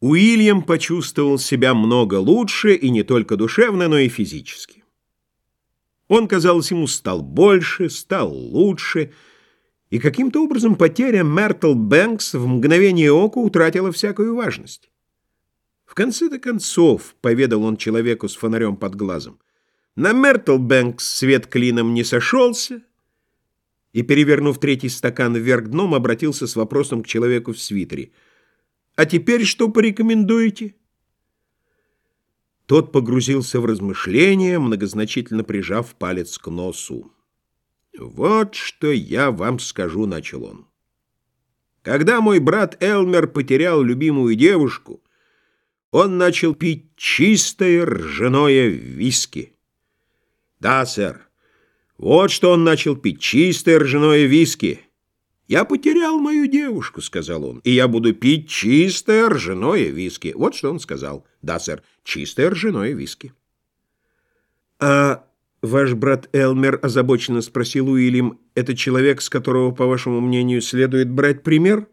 Уильям почувствовал себя много лучше, и не только душевно, но и физически. Он, казалось ему, стал больше, стал лучше, и каким-то образом потеря Мертл Бэнкс в мгновение ока утратила всякую важность. В конце-то концов, поведал он человеку с фонарем под глазом, на Мертл Бэнкс свет клином не сошелся, и, перевернув третий стакан вверх дном, обратился с вопросом к человеку в свитере — а теперь что порекомендуете?» Тот погрузился в размышления, многозначительно прижав палец к носу. «Вот что я вам скажу», — начал он. «Когда мой брат Элмер потерял любимую девушку, он начал пить чистое ржаное виски». «Да, сэр. Вот что он начал пить, чистое ржаное виски». «Я потерял мою девушку», — сказал он, — «и я буду пить чистое ржаное виски». Вот что он сказал. «Да, сэр, чистое ржаное виски». «А ваш брат Элмер озабоченно спросил Уильям, это человек, с которого, по вашему мнению, следует брать пример?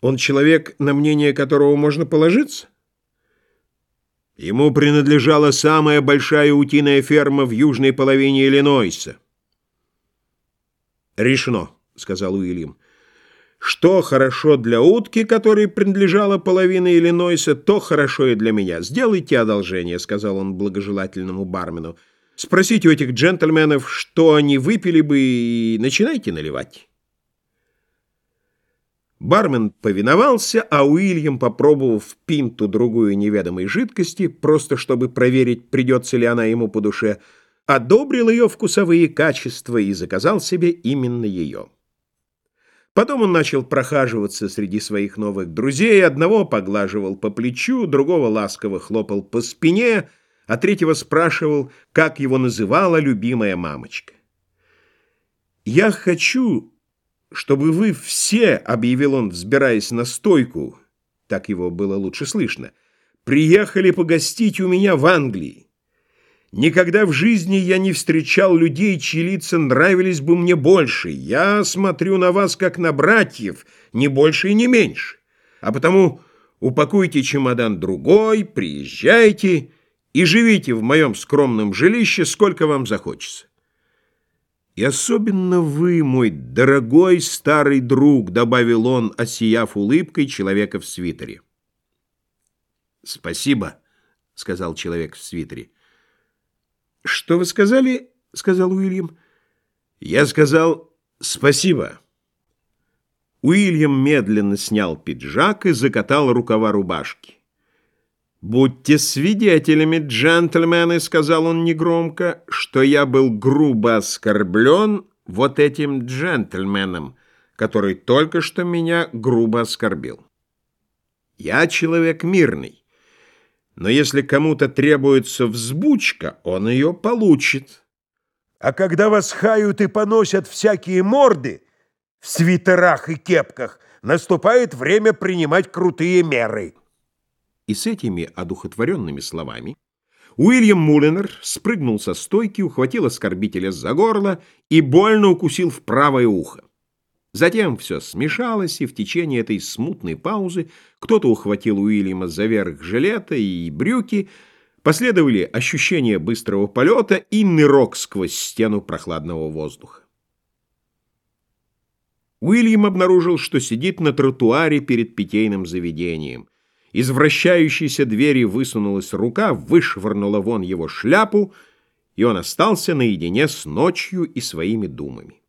Он человек, на мнение которого можно положиться?» Ему принадлежала самая большая утиная ферма в южной половине Иллинойса. «Решено». — сказал Уильям. «Что хорошо для утки, которой принадлежала половина Иллинойса, то хорошо и для меня. Сделайте одолжение», — сказал он благожелательному бармену. «Спросите у этих джентльменов, что они выпили бы, и начинайте наливать». Бармен повиновался, а Уильям, попробовав пинту другую неведомой жидкости, просто чтобы проверить, придется ли она ему по душе, одобрил ее вкусовые качества и заказал себе именно ее. Потом он начал прохаживаться среди своих новых друзей, одного поглаживал по плечу, другого ласково хлопал по спине, а третьего спрашивал, как его называла любимая мамочка. «Я хочу, чтобы вы все, — объявил он, взбираясь на стойку, так его было лучше слышно, — приехали погостить у меня в Англии. Никогда в жизни я не встречал людей, чьи лица нравились бы мне больше. Я смотрю на вас, как на братьев, не больше и не меньше. А потому упакуйте чемодан другой, приезжайте и живите в моем скромном жилище, сколько вам захочется. И особенно вы, мой дорогой старый друг, добавил он, осияв улыбкой человека в свитере. Спасибо, сказал человек в свитере. «Что вы сказали?» — сказал Уильям. «Я сказал спасибо». Уильям медленно снял пиджак и закатал рукава рубашки. «Будьте свидетелями, джентльмены», — сказал он негромко, «что я был грубо оскорблен вот этим джентльменом, который только что меня грубо оскорбил. Я человек мирный. Но если кому-то требуется взбучка, он ее получит. А когда вас хают и поносят всякие морды в свитерах и кепках, наступает время принимать крутые меры. И с этими одухотворенными словами Уильям Мулинер спрыгнул со стойки, ухватил оскорбителя за горло и больно укусил в правое ухо. Затем все смешалось, и в течение этой смутной паузы кто-то ухватил Уильяма за верх жилета и брюки, последовали ощущения быстрого полета и нырок сквозь стену прохладного воздуха. Уильям обнаружил, что сидит на тротуаре перед питейным заведением. Из вращающейся двери высунулась рука, вышвырнула вон его шляпу, и он остался наедине с ночью и своими думами.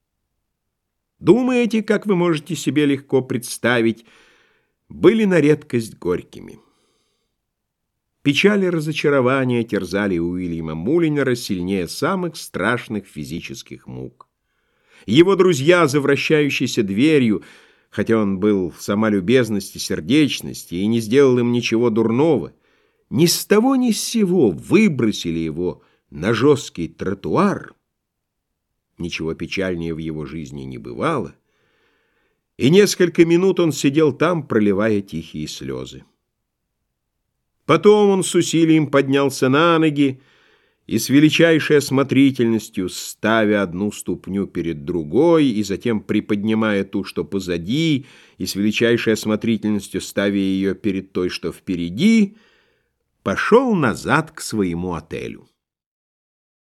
Думаете, как вы можете себе легко представить, были на редкость горькими. Печали разочарования терзали Уильяма Мулинера сильнее самых страшных физических мук. Его друзья, за вращающейся дверью, хотя он был сама любезность и сердечность и не сделал им ничего дурного, ни с того ни с сего выбросили его на жесткий тротуар, Ничего печальнее в его жизни не бывало. И несколько минут он сидел там, проливая тихие слезы. Потом он с усилием поднялся на ноги и с величайшей осмотрительностью, ставя одну ступню перед другой, и затем приподнимая ту, что позади, и с величайшей осмотрительностью ставя ее перед той, что впереди, пошел назад к своему отелю.